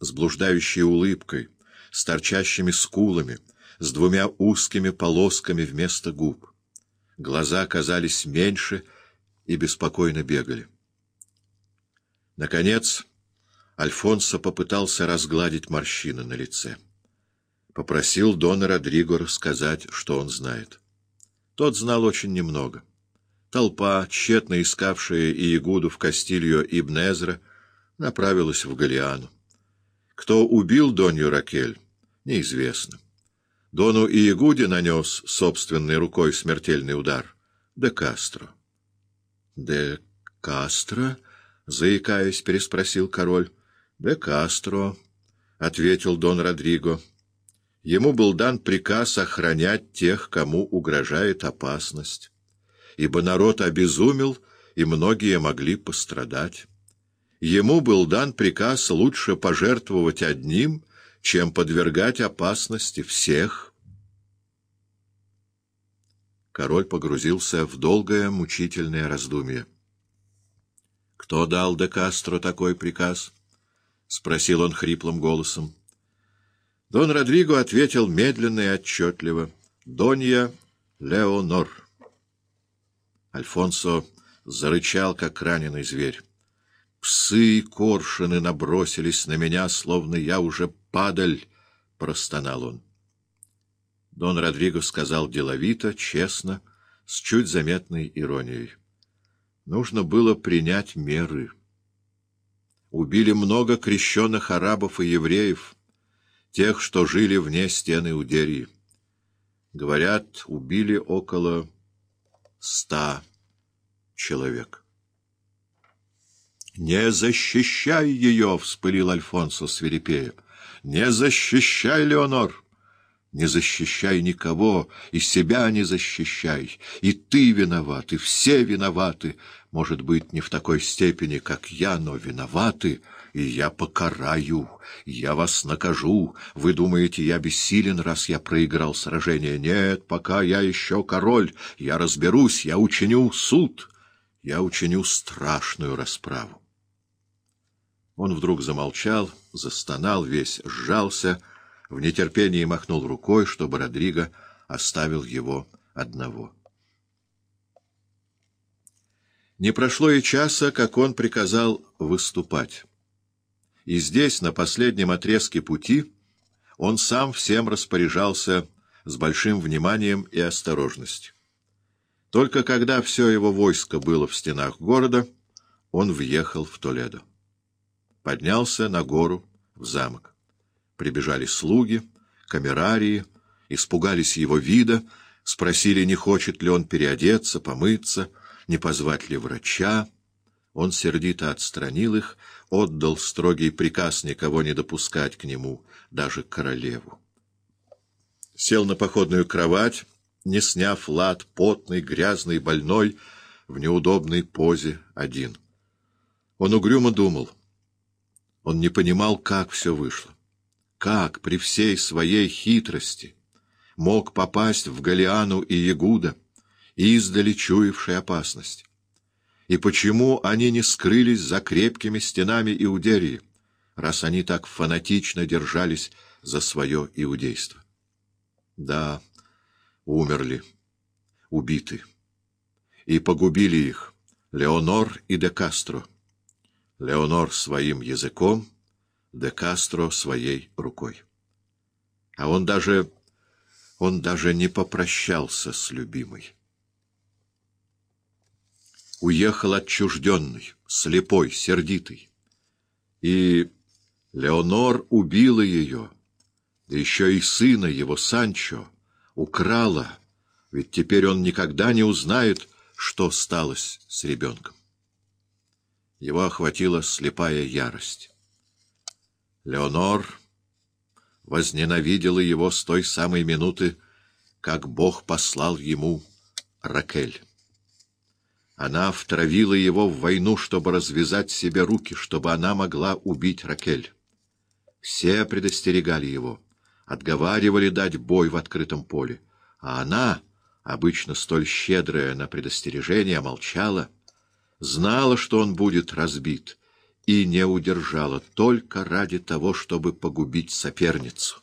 с блуждающей улыбкой, с торчащими скулами, с двумя узкими полосками вместо губ. Глаза казались меньше и беспокойно бегали. Наконец, Альфонсо попытался разгладить морщины на лице. Попросил Дона Родриго рассказать, что он знает. Тот знал очень немного. Толпа, тщетно искавшая Иегуду в Кастилью Ибн Эзра, направилась в Галиану. Кто убил Донью Ракель, неизвестно. Дону Иегуде нанес собственной рукой смертельный удар. Де Кастро. — Де Кастро? — заикаясь, переспросил король. — Де Кастро, — ответил Дон Родриго. Ему был дан приказ охранять тех, кому угрожает опасность ибо народ обезумел, и многие могли пострадать. Ему был дан приказ лучше пожертвовать одним, чем подвергать опасности всех. Король погрузился в долгое мучительное раздумье. «Кто дал де Кастро такой приказ?» — спросил он хриплым голосом. Дон Родриго ответил медленно и отчетливо. «Донья Леонор». Альфонсо зарычал, как раненый зверь. «Псы и коршины набросились на меня, словно я уже падаль!» — простонал он. Дон Родриго сказал деловито, честно, с чуть заметной иронией. Нужно было принять меры. Убили много крещенных арабов и евреев, тех, что жили вне стены Удерии. Говорят, убили около ста человек. «Не защищай ее!» — вспылил Альфонсо свирепея. «Не защищай, Леонор! Не защищай никого, и себя не защищай. И ты виноват, и все виноваты. Может быть, не в такой степени, как я, но виноваты» и я покараю, я вас накажу. Вы думаете, я бессилен, раз я проиграл сражение? Нет, пока я еще король, я разберусь, я учиню суд, я учиню страшную расправу. Он вдруг замолчал, застонал, весь сжался, в нетерпении махнул рукой, чтобы Родриго оставил его одного. Не прошло и часа, как он приказал выступать. И здесь, на последнем отрезке пути, он сам всем распоряжался с большим вниманием и осторожностью. Только когда все его войско было в стенах города, он въехал в Толедо. Поднялся на гору, в замок. Прибежали слуги, камерарии, испугались его вида, спросили, не хочет ли он переодеться, помыться, не позвать ли врача. Он сердито отстранил их, отдал строгий приказ никого не допускать к нему, даже королеву. Сел на походную кровать, не сняв лад, потный, грязный, больной, в неудобной позе один. Он угрюмо думал. Он не понимал, как все вышло. Как при всей своей хитрости мог попасть в Галиану и Ягуда, издали чуявшей опасность и почему они не скрылись за крепкими стенами Иудерии, раз они так фанатично держались за свое иудейство. Да, умерли, убиты, и погубили их Леонор и де Кастро. Леонор своим языком, де Кастро своей рукой. А он даже... он даже не попрощался с любимой уехал отчужденный, слепой, сердитый. И Леонор убила ее, да еще и сына его, Санчо, украла, ведь теперь он никогда не узнает, что сталось с ребенком. Его охватила слепая ярость. Леонор возненавидела его с той самой минуты, как Бог послал ему Ракель. Она втравила его в войну, чтобы развязать себе руки, чтобы она могла убить Ракель. Все предостерегали его, отговаривали дать бой в открытом поле, а она, обычно столь щедрая на предостережение, молчала, знала, что он будет разбит, и не удержала только ради того, чтобы погубить соперницу.